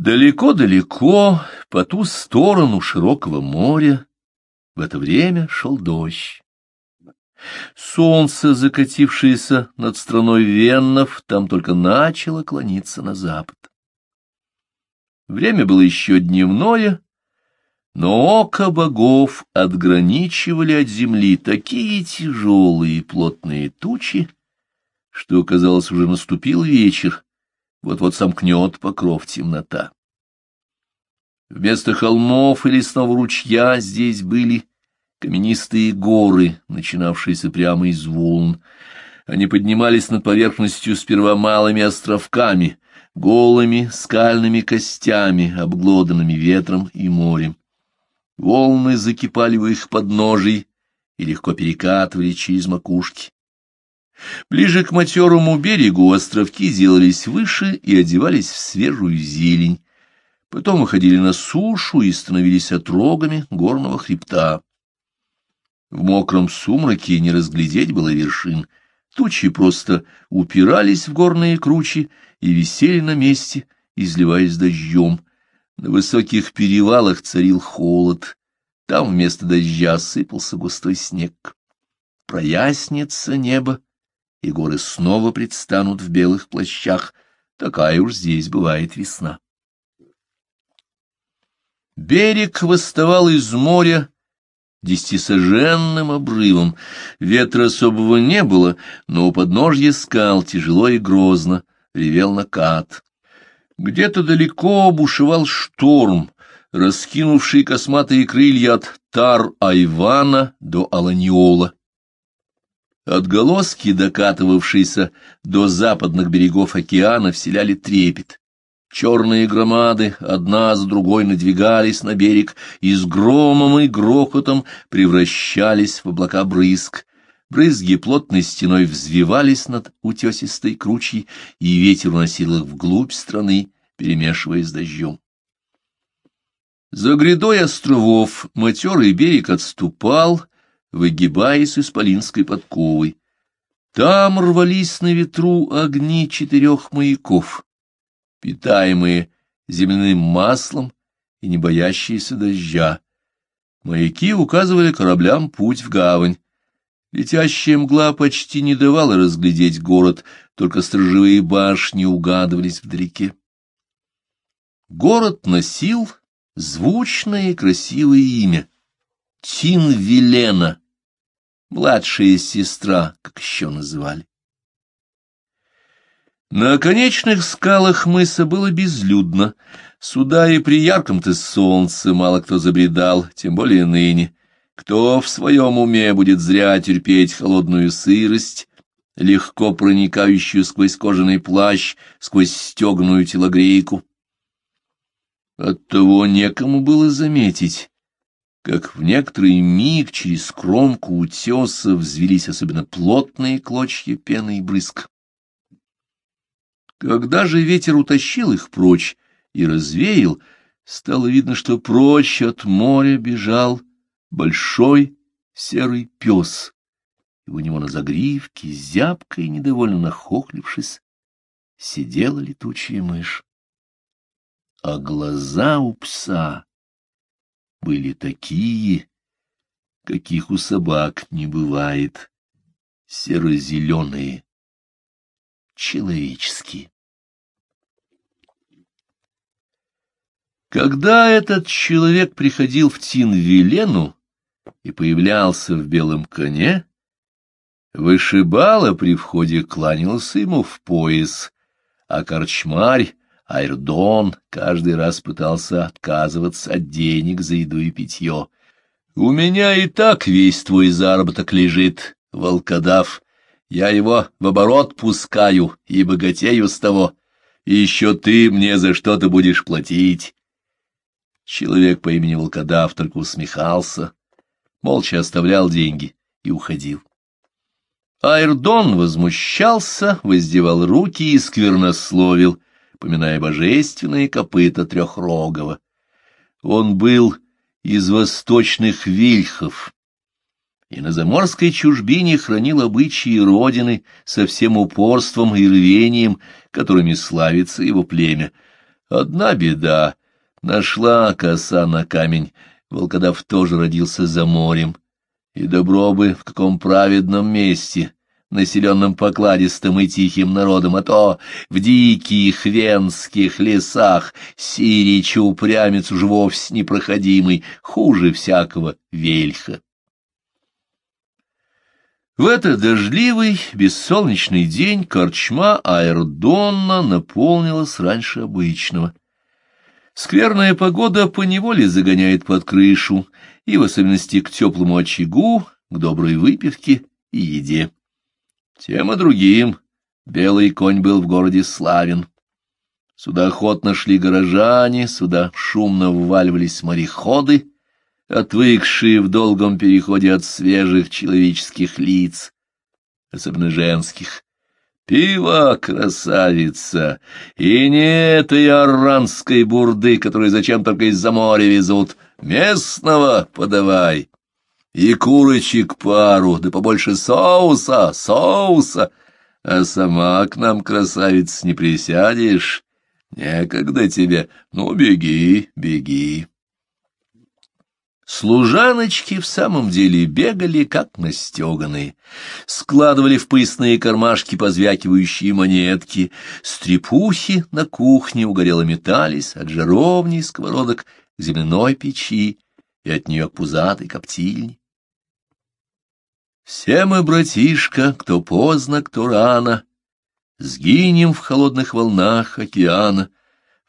Далеко-далеко, по ту сторону широкого моря, в это время шел дождь. Солнце, закатившееся над страной Веннов, там только начало клониться на запад. Время было еще дневное, но око богов отграничивали от земли такие тяжелые и плотные тучи, что, казалось, уже наступил вечер, вот-вот сомкнет покров темнота. Вместо холмов и лесного ручья здесь были каменистые горы, начинавшиеся прямо из волн. Они поднимались над поверхностью сперва малыми островками, голыми скальными костями, обглоданными ветром и морем. Волны закипали у их подножий и легко перекатывали через макушки. Ближе к матерому берегу островки делались выше и одевались в свежую зелень. Потом выходили на сушу и становились отрогами горного хребта. В мокром сумраке не разглядеть было вершин. Тучи просто упирались в горные кручи и висели на месте, изливаясь дождем. На высоких перевалах царил холод. Там вместо дождя сыпался густой снег. Прояснится небо, и горы снова предстанут в белых плащах. Такая уж здесь бывает весна. Берег восставал из моря десятисоженным обрывом. Ветра особого не было, но у подножья скал тяжело и грозно ревел накат. Где-то далеко бушевал шторм, раскинувший косматые крылья от Тар-Айвана до Аланьола. Отголоски, докатывавшиеся до западных берегов океана, вселяли трепет. Черные громады одна за другой надвигались на берег и с громом и грохотом превращались в облака брызг. Брызги плотной стеной взвивались над утесистой кручей, и ветер уносил их вглубь страны, перемешиваясь с дождем. За грядой островов матерый берег отступал, выгибаясь исполинской подковой. Там рвались на ветру огни четырех маяков, питаемые земляным маслом и не боящиеся дождя. Маяки указывали кораблям путь в гавань. Летящая мгла почти не давала разглядеть город, только сторожевые башни угадывались вдалеке. Город носил звучное и красивое имя — Тинвилена, младшая сестра, как еще называли. На конечных скалах мыса было безлюдно. Сюда и при ярком-то солнце мало кто забредал, тем более ныне. Кто в своем уме будет зря терпеть холодную сырость, легко проникающую сквозь кожаный плащ, сквозь стегную телогрейку? Оттого некому было заметить, как в некоторый миг через кромку утеса взвелись особенно плотные клочья пены и брызг. Когда же ветер утащил их прочь и развеял, стало видно, что прочь от моря бежал большой серый пес, и у него на загривке, зябко и недовольно нахохлившись, сидела летучая мышь. А глаза у пса были такие, каких у собак не бывает, серо-зеленые, человеческие. Когда этот человек приходил в Тинвилену и появлялся в белом коне, вышибала при входе кланялся ему в пояс, а корчмарь Айрдон каждый раз пытался отказываться от денег за еду и питье. «У меня и так весь твой заработок лежит, волкодав. Я его в оборот пускаю и богатею с того. Еще ты мне за что-то будешь платить». Человек по имени Волкодав только усмехался, молча оставлял деньги и уходил. Айрдон возмущался, воздевал руки и сквернословил — поминая божественные копыта трехрогого. Он был из восточных вильхов, и на заморской чужбине хранил обычаи родины со всем упорством и рвением, которыми славится его племя. Одна беда — нашла коса на камень, волкодав тоже родился за морем, и добро бы в каком праведном месте, населенном покладистым и тихим народом, а то в диких венских лесах сирич упрямец уж вовсе непроходимый, хуже всякого вельха. В этот дождливый, бессолнечный день корчма Аэрдонна наполнилась раньше обычного. Скверная погода поневоле загоняет под крышу, и в особенности к теплому очагу, к доброй выпивке и еде. Тем и другим белый конь был в городе славен. Сюда охотно шли горожане, сюда шумно вваливались мореходы, отвыкшие в долгом переходе от свежих человеческих лиц, особенно женских. Пиво, красавица, и не этой оранской бурды, которую зачем только из-за моря везут. Местного подавай. И курочек пару, да побольше соуса, соуса. А сама к нам, красавица, не присядешь. Некогда тебе. Ну, беги, беги. Служаночки в самом деле бегали, как настеганные, складывали в поясные кармашки позвякивающие монетки, стрепухи на кухне угорело метались от жаровни сковородок к земляной печи и от нее к пузатой коптильне. Все мы, братишка, кто поздно, кто рано, сгинем в холодных волнах океана —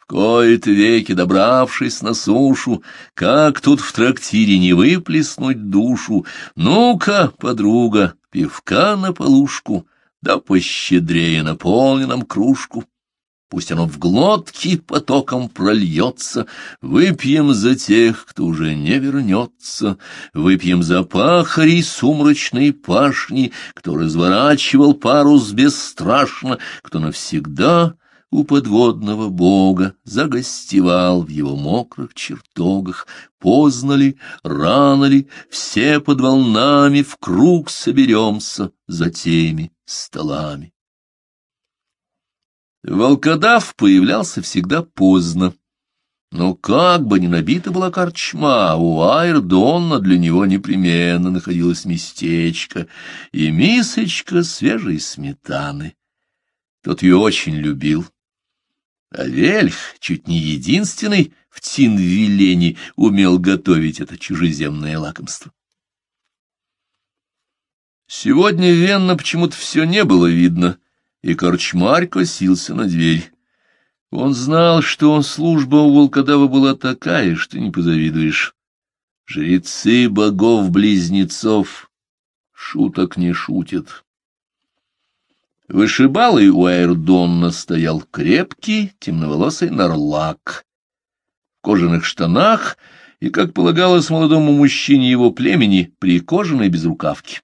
кои-то веки, добравшись на сушу, как тут в трактире не выплеснуть душу? Ну-ка, подруга, пивка на полушку, да пощедрее наполни нам кружку. Пусть оно в глотке потоком прольется, Выпьем за тех, кто уже не вернется, Выпьем за пахарей сумрачной пашни, Кто разворачивал парус бесстрашно, Кто навсегда у подводного бога, загостевал в его мокрых чертогах. Поздно ли, рано ли, все под волнами в круг соберемся за теми столами. Волкодав появлялся всегда поздно. Но как бы ни набита была корчма, у Айрдонна для него непременно находилось местечко и мисочка свежей сметаны. Тот ее очень любил а Вельх, чуть не единственный в Тинвилене, умел готовить это чужеземное лакомство. Сегодня Венна почему-то все не было видно, и корчмарь косился на дверь. Он знал, что служба у волкодава была такая, что не позавидуешь. Жрецы богов-близнецов шуток не шутят. Вышибалый у Айрдонна стоял крепкий, темноволосый нарлак. В кожаных штанах и, как полагалось молодому мужчине его племени, при кожаной безрукавке.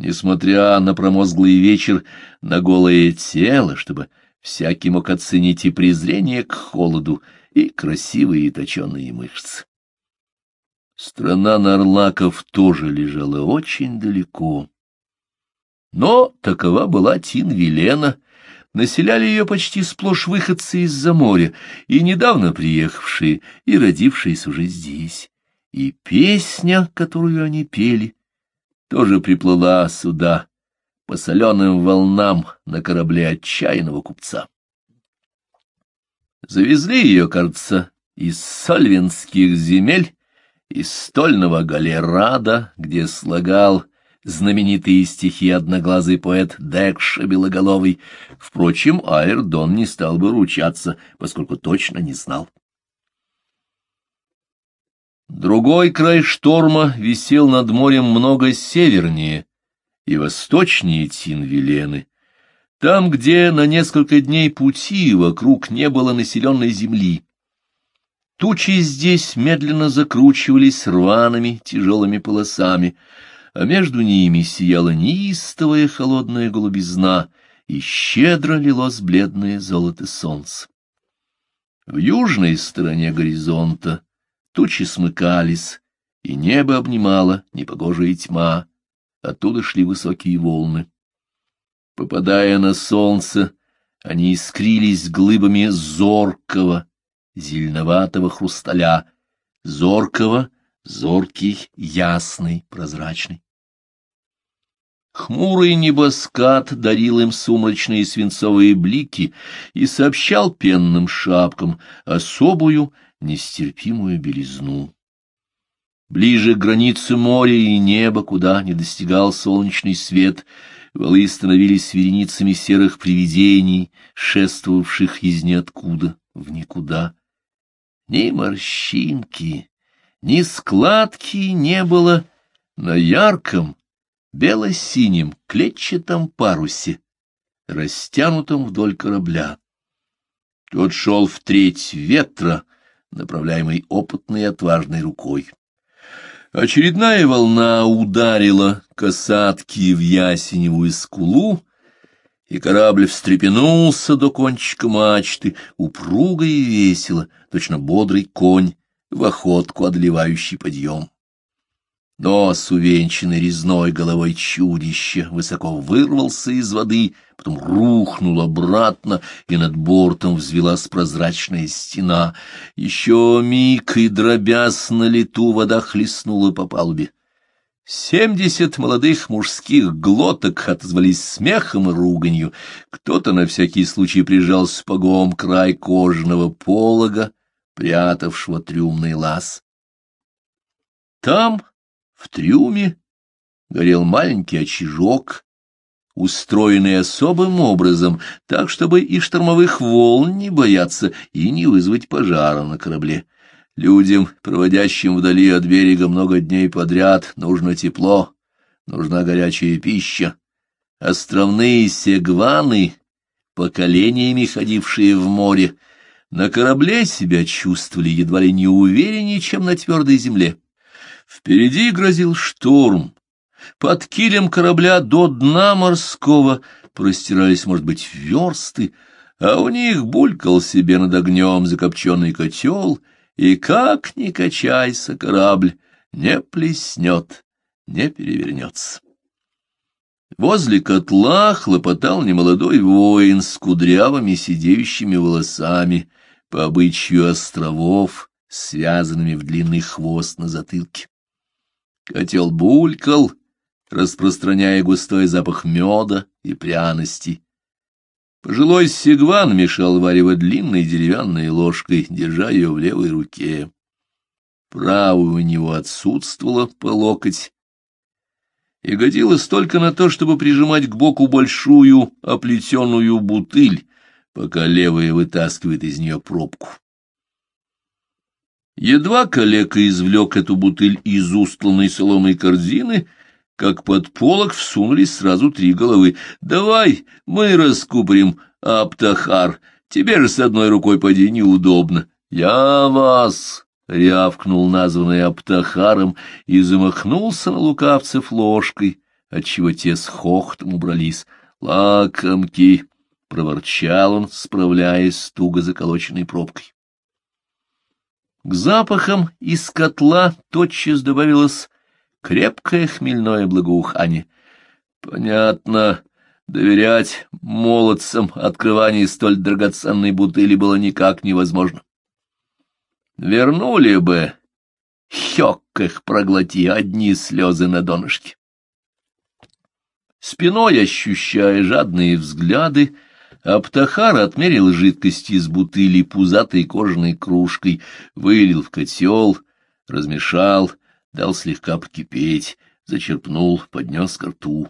Несмотря на промозглый вечер, на голое тело, чтобы всякий мог оценить и презрение к холоду, и красивые и точеные мышцы. Страна Нарлаков тоже лежала очень далеко. Но такова была Тин-Велена, населяли ее почти сплошь выходцы из-за моря, и недавно приехавшие, и родившиеся уже здесь. И песня, которую они пели, тоже приплыла сюда, по соленым волнам на корабле отчаянного купца. Завезли ее, кажется, из сольвинских земель, из стольного галерада, где слагал знаменитые стихи одноглазый поэт Декша Белоголовый. Впрочем, Айрдон не стал бы ручаться, поскольку точно не знал. Другой край шторма висел над морем много севернее и восточнее Тинвилены, там, где на несколько дней пути вокруг не было населенной земли. Тучи здесь медленно закручивались рваными тяжелыми полосами — а между ними сияла неистовая холодная голубизна, и щедро лилось бледное золото солнца. В южной стороне горизонта тучи смыкались, и небо обнимало непогожая тьма, оттуда шли высокие волны. Попадая на солнце, Они искрились глыбами зоркого, зеленоватого хрусталя, зоркого, зоркий, ясный, прозрачный. Хмурый небоскат дарил им сумрачные свинцовые блики и сообщал пенным шапкам особую, нестерпимую белизну. Ближе к границе моря и неба, куда не достигал солнечный свет, валы становились вереницами серых привидений, шествовавших из ниоткуда в никуда. Ни морщинки, ни складки не было на ярком, бело-синем клетчатом парусе, растянутом вдоль корабля. Тот шел в треть ветра, направляемый опытной и отважной рукой. Очередная волна ударила касатки в ясеневую скулу, и корабль встрепенулся до кончика мачты, упруго и весело, точно бодрый конь, в охотку одолевающий подъем. Нос, увенчанный резной головой чудища, высоко вырвался из воды, потом рухнул обратно, и над бортом взвелась прозрачная стена. Еще миг, и дробясь на лету, вода хлестнула по палубе. Семьдесят молодых мужских глоток отозвались смехом и руганью. Кто-то на всякий случай прижал спагом край кожаного полога, прятавшего трюмный лаз. Там в трюме горел маленький очажок, устроенный особым образом, так, чтобы и штормовых волн не бояться и не вызвать пожара на корабле. Людям, проводящим вдали от берега много дней подряд, нужно тепло, нужна горячая пища. Островные сегваны, поколениями ходившие в море, на корабле себя чувствовали едва ли не увереннее, чем на твердой земле. Впереди грозил шторм. Под килем корабля до дна морского простирались, может быть, версты, а у них булькал себе над огнем закопченный котел, и как ни качайся корабль, не плеснет, не перевернется. Возле котла хлопотал немолодой воин с кудрявыми сидеющими волосами, по обычаю островов, связанными в длинный хвост на затылке. Котел булькал, распространяя густой запах меда и пряностей. Пожилой сигван мешал варево длинной деревянной ложкой, держа ее в левой руке. Правая у него отсутствовала по локоть и годилась только на то, чтобы прижимать к боку большую оплетенную бутыль, пока левая вытаскивает из нее пробку. Едва калека извлек эту бутыль из устланной соломой корзины, как под полок всунулись сразу три головы. «Давай мы раскупорим, Аптахар, тебе же с одной рукой поди неудобно». «Я вас!» — рявкнул названный Аптахаром и замахнулся на лукавцев ложкой, отчего те с хохотом убрались. «Лакомки!» — проворчал он, справляясь с туго заколоченной пробкой. К запахам из котла тотчас добавилось крепкое хмельное благоухание. Понятно, доверять молодцам открывание столь драгоценной бутыли было никак невозможно. Вернули бы, хёк их проглоти, одни слезы на донышке. Спиной ощущая жадные взгляды, Аптахар отмерил жидкость из бутыли пузатой кожаной кружкой, вылил в котел, размешал, дал слегка покипеть, зачерпнул, поднес ко рту.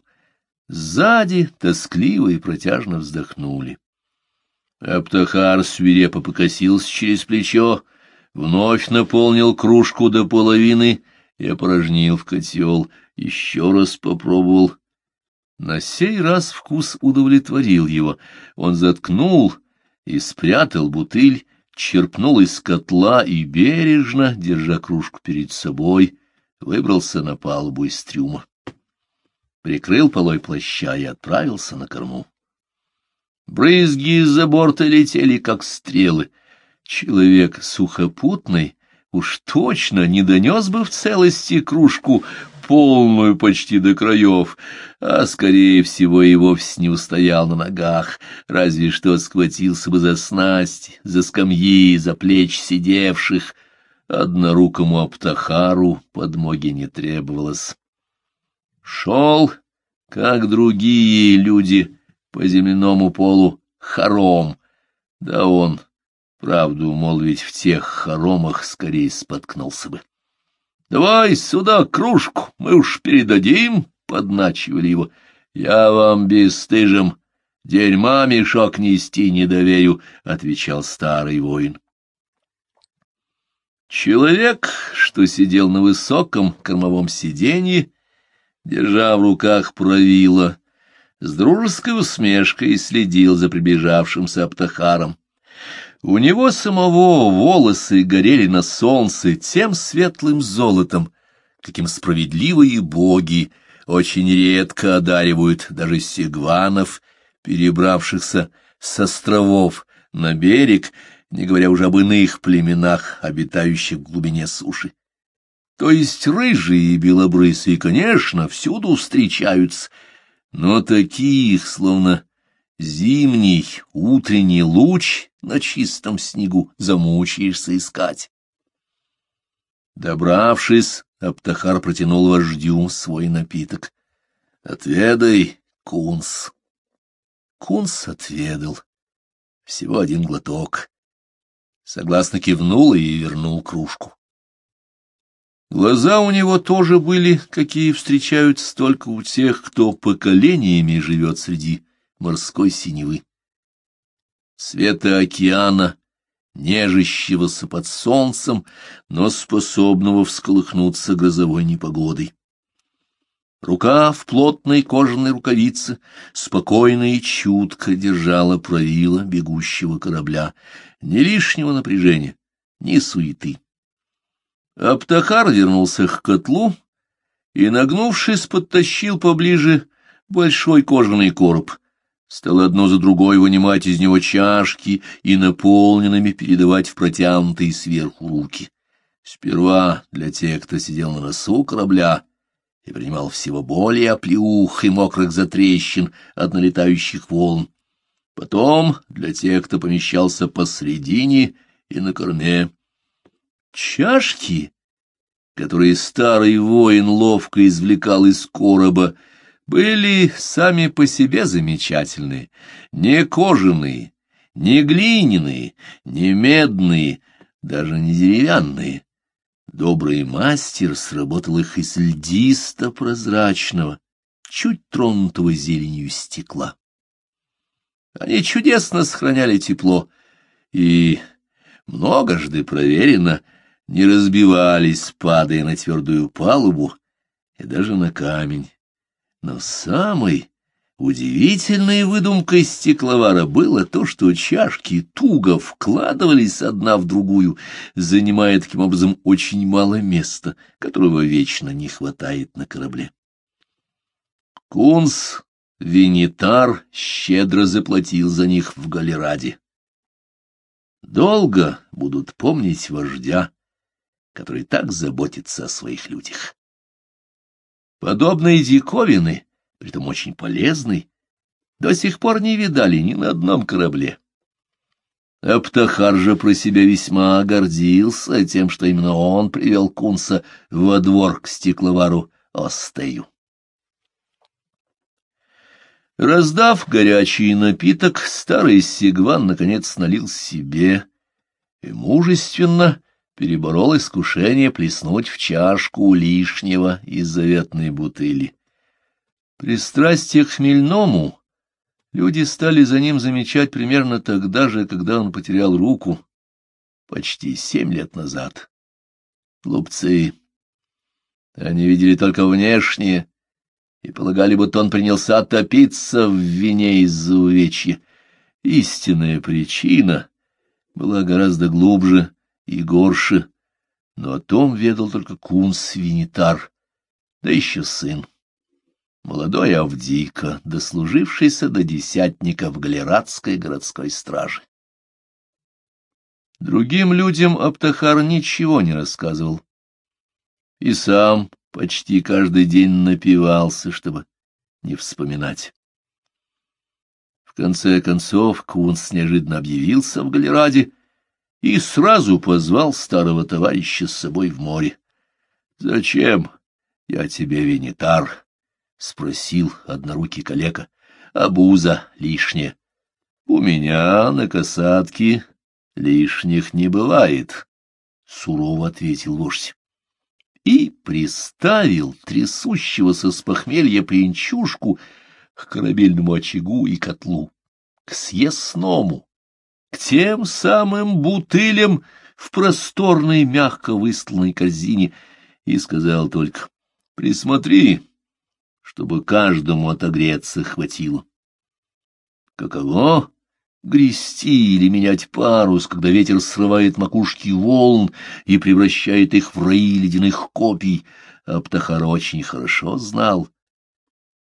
Сзади тоскливо и протяжно вздохнули. Аптахар свирепо покосился через плечо, вновь наполнил кружку до половины и опорожнил в котел, еще раз попробовал на сей раз вкус удовлетворил его. Он заткнул и спрятал бутыль, черпнул из котла и бережно, держа кружку перед собой, выбрался на палубу из трюма. Прикрыл полой плаща и отправился на корму. Брызги из-за борта летели, как стрелы. Человек сухопутный уж точно не донес бы в целости кружку полную почти до краев, а, скорее всего, и вовсе не устоял на ногах, разве что схватился бы за снасть, за скамьи, за плеч сидевших. Однорукому Аптахару подмоги не требовалось. Шел, как другие люди, по земляному полу хором, да он, правду молвить, в тех хоромах скорее споткнулся бы. — Давай сюда кружку, мы уж передадим, — подначивали его. — Я вам бесстыжим дерьма мешок нести не доверю, — отвечал старый воин. Человек, что сидел на высоком кормовом сиденье, держа в руках правило, с дружеской усмешкой следил за приближавшимся Аптахаром. У него самого волосы горели на солнце тем светлым золотом, каким справедливые боги очень редко одаривают даже сигванов, перебравшихся с островов на берег, не говоря уже об иных племенах, обитающих в глубине суши. То есть рыжие и белобрысые, конечно, всюду встречаются, но таких, словно зимний утренний луч на чистом снегу, замучаешься искать. Добравшись, Аптахар протянул вождю свой напиток. — Отведай, кунс. Кунс отведал. Всего один глоток. Согласно кивнул и вернул кружку. Глаза у него тоже были, какие встречаются только у тех, кто поколениями живет среди морской синевы. Света океана, нежащегося под солнцем, но способного всколыхнуться грозовой непогодой. Рука в плотной кожаной рукавице спокойно и чутко держала правила бегущего корабля. Ни лишнего напряжения, ни суеты. Аптахар вернулся к котлу и, нагнувшись, подтащил поближе большой кожаный короб. Стал одно за другой вынимать из него чашки и наполненными передавать в протянутые сверху руки. Сперва для тех, кто сидел на носу корабля и принимал всего более оплеух и мокрых затрещин от налетающих волн. Потом для тех, кто помещался посредине и на корме. Чашки, которые старый воин ловко извлекал из короба, были сами по себе замечательные, не кожаные, не глиняные, не медные, даже не деревянные. Добрый мастер сработал их из льдисто-прозрачного, чуть тронутого зеленью стекла. Они чудесно сохраняли тепло и, многожды проверено, не разбивались, падая на твердую палубу и даже на камень. Но самой удивительной выдумкой стекловара было то, что чашки туго вкладывались одна в другую, занимая таким образом очень мало места, которого вечно не хватает на корабле. Кунс Винитар щедро заплатил за них в Галераде. Долго будут помнить вождя, который так заботится о своих людях. Подобные диковины, притом очень полезны, до сих пор не видали ни на одном корабле. Аптахар же про себя весьма гордился тем, что именно он привел Кунса во двор к стекловару Остею. Раздав горячий напиток, старый Сигван наконец налил себе и мужественно переборол искушение плеснуть в чашку лишнего из заветной бутыли. Пристрастие к хмельному люди стали за ним замечать примерно тогда же, когда он потерял руку, почти семь лет назад. Глупцы. Они видели только внешнее и полагали, будто он принялся топиться в вине из-за увечья. Истинная причина была гораздо глубже и горше, но о том ведал только кунс Винитар, да еще сын. Молодой Авдийка, дослужившийся до десятника в Галератской городской страже. Другим людям Аптахар ничего не рассказывал. И сам почти каждый день напивался, чтобы не вспоминать. В конце концов Кунс неожиданно объявился в Галераде и сразу позвал старого товарища с собой в море. — Зачем я тебе, винитар? — спросил однорукий калека. — Абуза лишняя. — У меня на касатке лишних не бывает, — сурово ответил вождь. И приставил трясущегося с похмелья пьянчушку к корабельному очагу и котлу, к съестному, к тем самым бутылям в просторной, мягко выстланной корзине, и сказал только «Присмотри, чтобы каждому отогреться хватило». Каково грести или менять парус, когда ветер срывает макушки волн и превращает их в раи ледяных копий, Аптахар очень хорошо знал.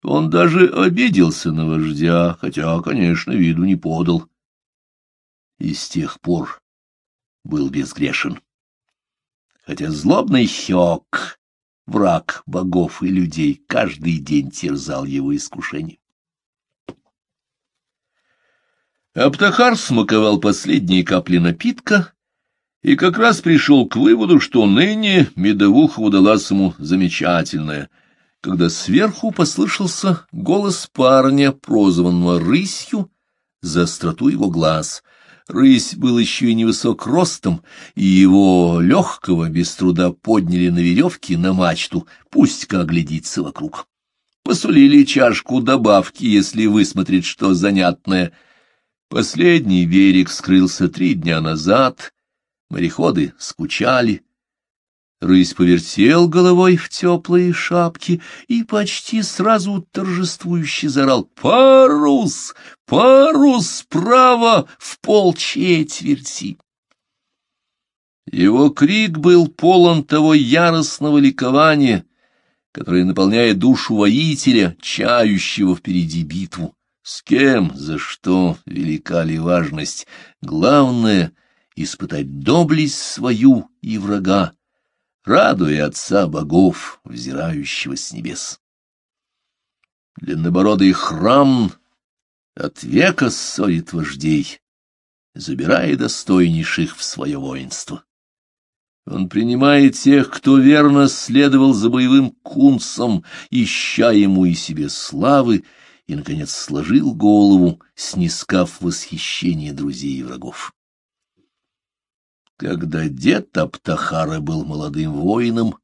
Он даже обиделся на вождя, хотя, конечно, виду не подал. И с тех пор был безгрешен. Хотя злобный Хёк, враг богов и людей, каждый день терзал его искушение. Аптахар смаковал последние капли напитка и как раз пришел к выводу, что ныне медовуха удалась ему замечательная, когда сверху послышался голос парня, прозванного рысью, за остроту его глаз. Рысь был еще и невысок ростом, и его легкого без труда подняли на веревке на мачту, пусть-ка оглядится вокруг. Посулили чашку добавки, если высмотреть что занятное — Последний берег скрылся три дня назад, мореходы скучали. Рысь повертел головой в теплые шапки и почти сразу торжествующе зарал «Парус! Парус справа в полчетверти!» Его крик был полон того яростного ликования, которое наполняет душу воителя, чающего впереди битву. С кем, за что, велика ли важность, главное — испытать доблесть свою и врага, радуя отца богов, взирающего с небес. Длиннобородый храм от века ссорит вождей, забирая достойнейших в свое воинство. Он принимает тех, кто верно следовал за боевым кунцем, ища ему и себе славы, и, наконец, сложил голову, снискав восхищение друзей и врагов. Когда дед Аптахара был молодым воином,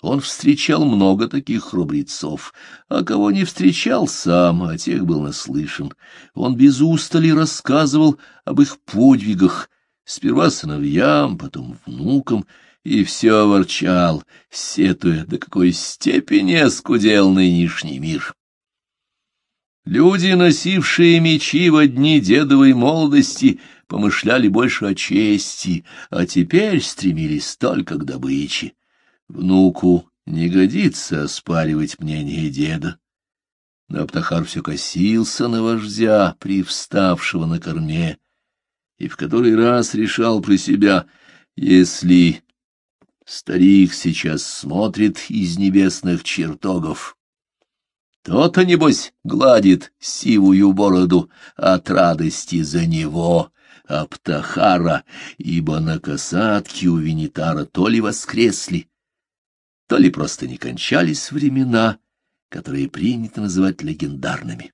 он встречал много таких храбрецов, а кого не встречал сам, а тех был наслышан. Он без устали рассказывал об их подвигах, сперва сыновьям, потом внукам, и все ворчал, сетуя, до какой степени оскудел нынешний мир. Люди, носившие мечи во дни дедовой молодости, помышляли больше о чести, а теперь стремились только к добыче. Внуку не годится оспаривать мнение деда. Но Аптахар все косился на вождя, привставшего на корме, и в который раз решал про себя, если старик сейчас смотрит из небесных чертогов, тот-то, небось, гладит сивую бороду от радости за него, Аптахара, ибо на касатке у Винитара то ли воскресли, то ли просто не кончались времена, которые принято называть легендарными.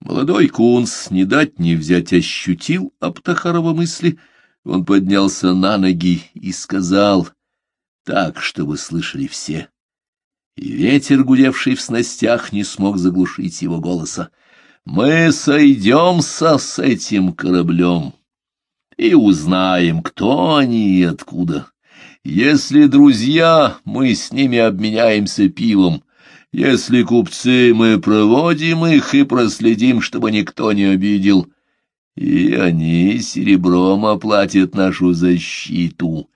Молодой Кунс, не дать не взять, ощутил Аптахарова мысли. Он поднялся на ноги и сказал так, чтобы слышали все и ветер, гудевший в снастях, не смог заглушить его голоса. «Мы сойдемся с этим кораблем и узнаем, кто они и откуда. Если друзья, мы с ними обменяемся пивом». Если купцы, мы проводим их и проследим, чтобы никто не обидел. И они серебром оплатят нашу защиту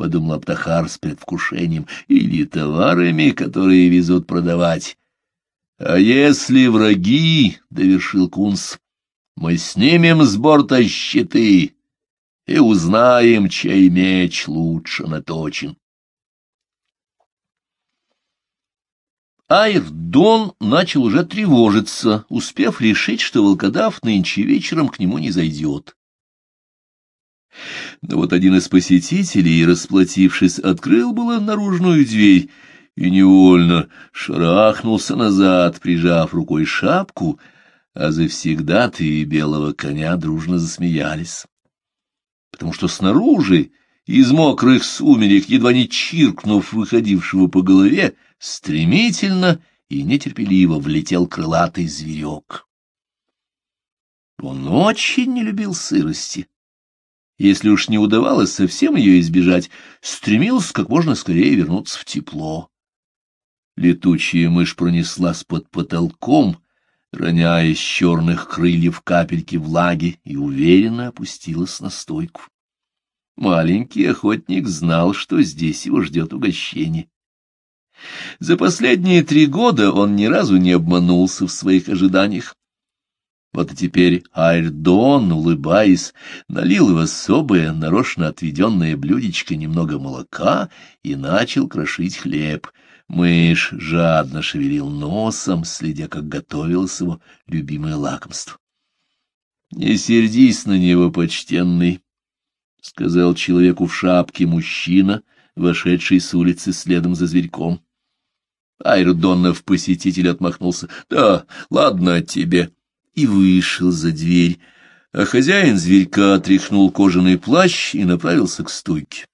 подумал Аптахар с предвкушением, или товарами, которые везут продавать. А если враги, — довершил Кунс, — мы снимем с борта щиты и узнаем, чей меч лучше наточен. Айрдон начал уже тревожиться, успев решить, что волкодав нынче вечером к нему не зайдет. Но вот один из посетителей, расплатившись, открыл было наружную дверь и невольно шарахнулся назад, прижав рукой шапку, а завсегда-то белого коня дружно засмеялись. Потому что снаружи, из мокрых сумерек, едва не чиркнув выходившего по голове, стремительно и нетерпеливо влетел крылатый зверек. Он очень не любил сырости. Если уж не удавалось совсем ее избежать, стремился как можно скорее вернуться в тепло. Летучая мышь пронеслась под потолком, роняя из черных крыльев капельки влаги, и уверенно опустилась на стойку. Маленький охотник знал, что здесь его ждет угощение. За последние три года он ни разу не обманулся в своих ожиданиях. Вот и теперь Айрдон, улыбаясь, налил в особое, нарочно отведенное блюдечко немного молока и начал крошить хлеб. Мышь жадно шевелил носом, следя, как готовилось его любимое лакомство. — Не сердись на него, почтенный, — сказал человеку в шапке мужчина, вошедший с улицы следом за зверьком. Айрдонов посетитель отмахнулся. — Да, ладно тебе. И вышел за дверь, а хозяин зверька отряхнул кожаный плащ и направился к стойке.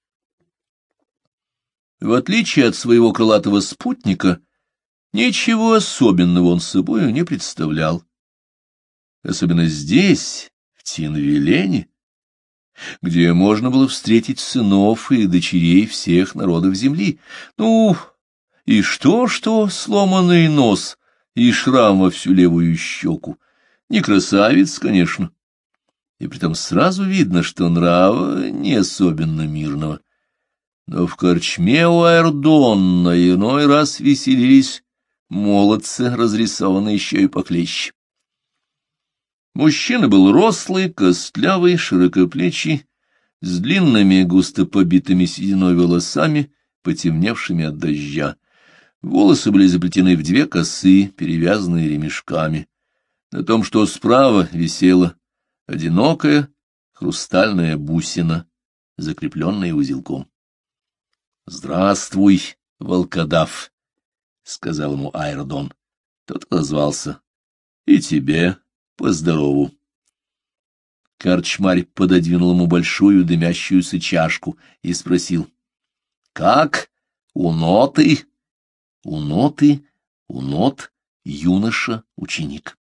В отличие от своего крылатого спутника, ничего особенного он собою не представлял. Особенно здесь, в Тинвилене, где можно было встретить сынов и дочерей всех народов земли. Ну, и что-что сломанный нос и шрам во всю левую щеку. Не красавец, конечно. И притом сразу видно, что нрава не особенно мирного. Но в корчме у Эрдонна иной раз веселились молодцы, разрисованные еще и похлеще. Мужчина был рослый, костлявый, широкоплечий, с длинными, густо побитыми сединой волосами, потемневшими от дождя. Волосы были заплетены в две косы, перевязанные ремешками. На том, что справа висела одинокая хрустальная бусина, закрепленная узелком. — Здравствуй, волкодав, — сказал ему Айродон. Тот отозвался. — И тебе поздорову. Корчмарь пододвинул ему большую дымящуюся чашку и спросил. — Как? У ноты? У ноты, у нот, юноша, ученик.